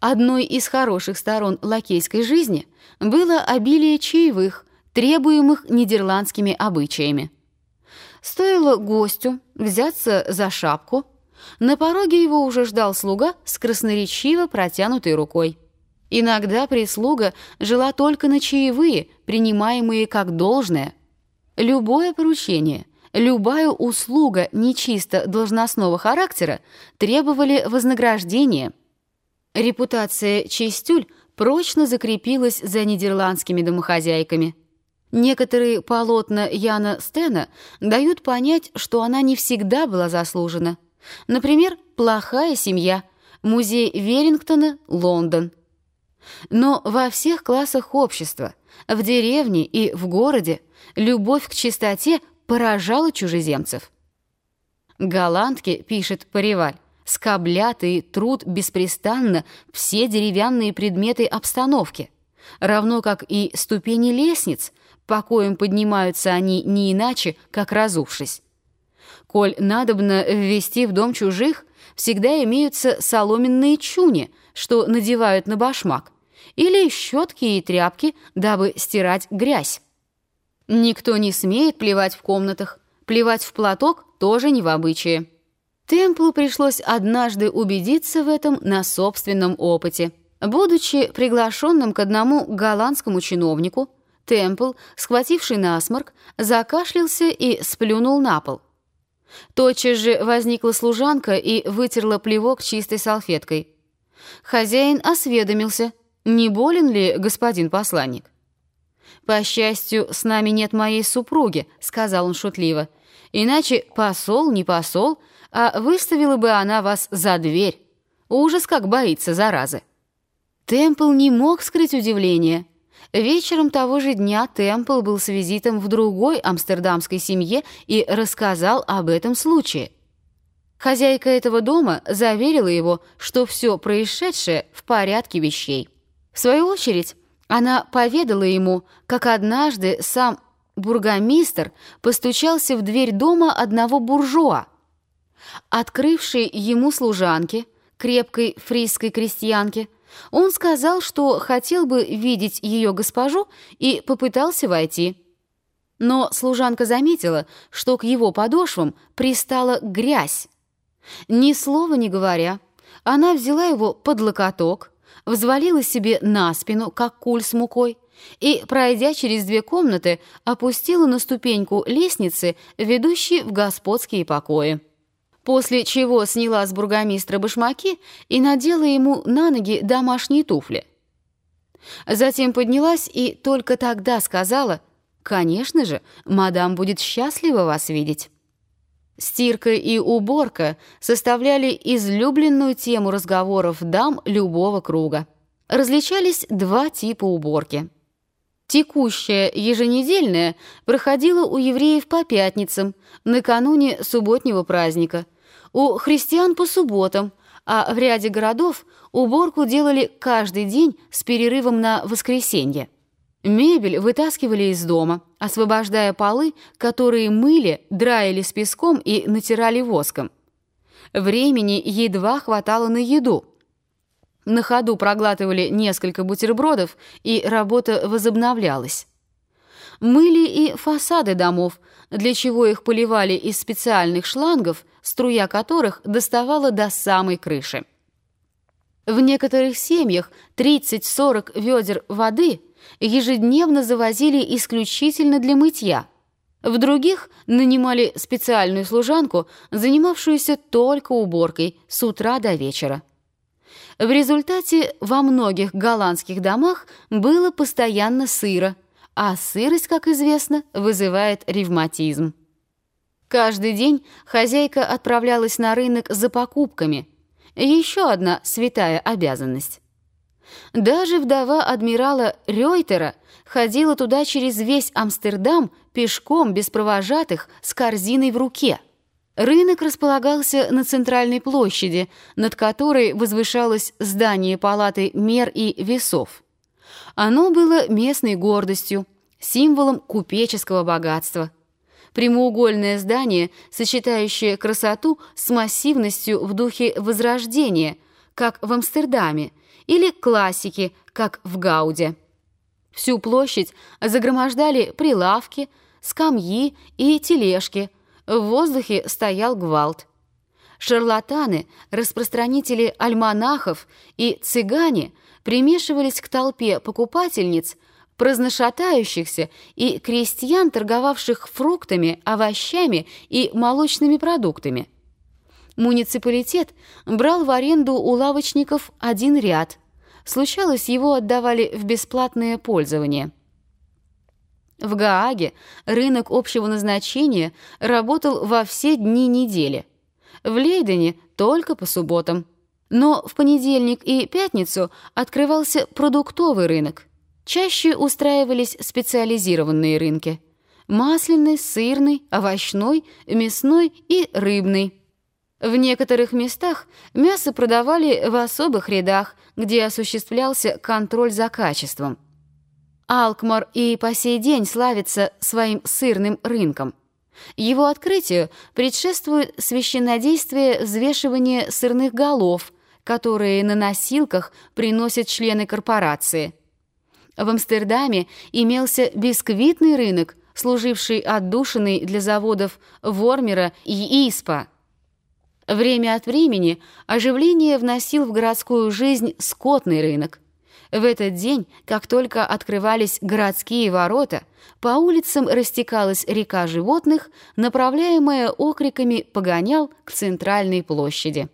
Одной из хороших сторон лакейской жизни было обилие чаевых, требуемых нидерландскими обычаями. Стоило гостю взяться за шапку, на пороге его уже ждал слуга с красноречиво протянутой рукой. Иногда прислуга жила только на чаевые, принимаемые как должное. Любое поручение, любая услуга нечисто должностного характера требовали вознаграждения. Репутация чистюль прочно закрепилась за нидерландскими домохозяйками. Некоторые полотна Яна Стена дают понять, что она не всегда была заслужена. Например, «Плохая семья», музей Веллингтона, Лондон. Но во всех классах общества, в деревне и в городе, любовь к чистоте поражала чужеземцев. Голландки, пишет Париваль, скоблят и труд беспрестанно все деревянные предметы обстановки, равно как и ступени лестниц, по коим поднимаются они не иначе, как разувшись. Коль надобно ввести в дом чужих, всегда имеются соломенные чуни, что надевают на башмак, или щетки и тряпки, дабы стирать грязь. Никто не смеет плевать в комнатах, плевать в платок тоже не в обычае. Темплу пришлось однажды убедиться в этом на собственном опыте. Будучи приглашенным к одному голландскому чиновнику, Темпл, схвативший насморк, закашлялся и сплюнул на пол. Тотчас же возникла служанка и вытерла плевок чистой салфеткой. Хозяин осведомился, не болен ли господин посланник. «По счастью, с нами нет моей супруги», — сказал он шутливо. «Иначе посол, не посол, а выставила бы она вас за дверь. Ужас, как боится заразы». Темпл не мог скрыть удивление. Вечером того же дня Темпл был с визитом в другой амстердамской семье и рассказал об этом случае. Хозяйка этого дома заверила его, что все происшедшее в порядке вещей. В свою очередь, она поведала ему, как однажды сам бургомистр постучался в дверь дома одного буржуа. Открывшей ему служанке, крепкой фрисской крестьянке, он сказал, что хотел бы видеть ее госпожу и попытался войти. Но служанка заметила, что к его подошвам пристала грязь. Ни слова не говоря, она взяла его под локоток, взвалила себе на спину, как куль с мукой, и, пройдя через две комнаты, опустила на ступеньку лестницы, ведущей в господские покои. После чего сняла с бургомистра башмаки и надела ему на ноги домашние туфли. Затем поднялась и только тогда сказала, «Конечно же, мадам будет счастлива вас видеть». Стирка и уборка составляли излюбленную тему разговоров дам любого круга. Различались два типа уборки. Текущая еженедельная проходила у евреев по пятницам, накануне субботнего праздника, у христиан по субботам, а в ряде городов уборку делали каждый день с перерывом на воскресенье. Мебель вытаскивали из дома, освобождая полы, которые мыли, драили с песком и натирали воском. Времени едва хватало на еду. На ходу проглатывали несколько бутербродов, и работа возобновлялась. Мыли и фасады домов, для чего их поливали из специальных шлангов, струя которых доставала до самой крыши. В некоторых семьях 30-40 ведер воды – ежедневно завозили исключительно для мытья. В других нанимали специальную служанку, занимавшуюся только уборкой с утра до вечера. В результате во многих голландских домах было постоянно сыро, а сырость, как известно, вызывает ревматизм. Каждый день хозяйка отправлялась на рынок за покупками. Еще одна святая обязанность. Даже вдова адмирала Рейтера ходила туда через весь Амстердам пешком без провожатых с корзиной в руке. Рынок располагался на центральной площади, над которой возвышалось здание палаты мер и весов. Оно было местной гордостью, символом купеческого богатства. Прямоугольное здание, сочетающее красоту с массивностью в духе Возрождения – как в Амстердаме, или классики, как в Гауде. Всю площадь загромождали прилавки, скамьи и тележки. В воздухе стоял гвалт. Шарлатаны, распространители альманахов и цыгане примешивались к толпе покупательниц, праздношатающихся и крестьян, торговавших фруктами, овощами и молочными продуктами. Муниципалитет брал в аренду у лавочников один ряд. Случалось, его отдавали в бесплатное пользование. В Гааге рынок общего назначения работал во все дни недели. В Лейдене только по субботам. Но в понедельник и пятницу открывался продуктовый рынок. Чаще устраивались специализированные рынки. Масляный, сырный, овощной, мясной и рыбный. В некоторых местах мясо продавали в особых рядах, где осуществлялся контроль за качеством. Алкмар и по сей день славится своим сырным рынком. Его открытию предшествует священнодействие взвешивания сырных голов, которые на носилках приносят члены корпорации. В Амстердаме имелся бисквитный рынок, служивший отдушиной для заводов Вормера и Испа. Время от времени оживление вносил в городскую жизнь скотный рынок – в этот день, как только открывались городские ворота, по улицам растекалась река животных, направляемая окриками погонял к центральной площади.